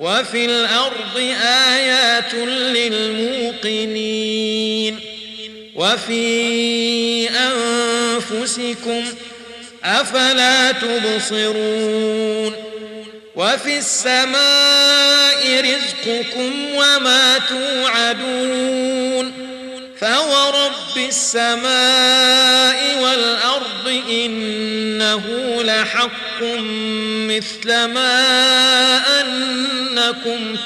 وفي الأرض آيات للموقنين وفي أنفسكم أفلا تبصرون وفي السماء رزقكم وما توعدون فورب السماء والأرض إنه لحق مثل ما أنكم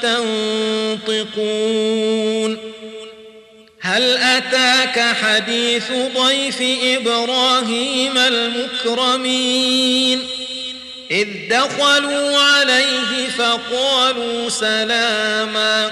تنطقون. هل أتاك حديث ضيف إبراهيم المكرمين؟ إذ دخلوا عليه فقالوا سلاما.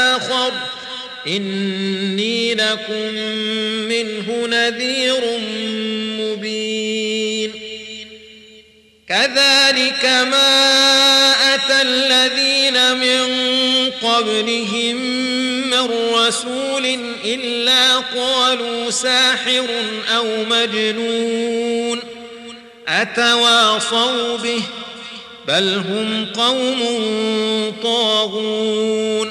إني لكم منه نذير مبين. كذلك ما أتى الذين من قبلهم من رسول إلا قالوا ساحر أو مجنون. أتواصوا به؟ بل هم قوم طاغون.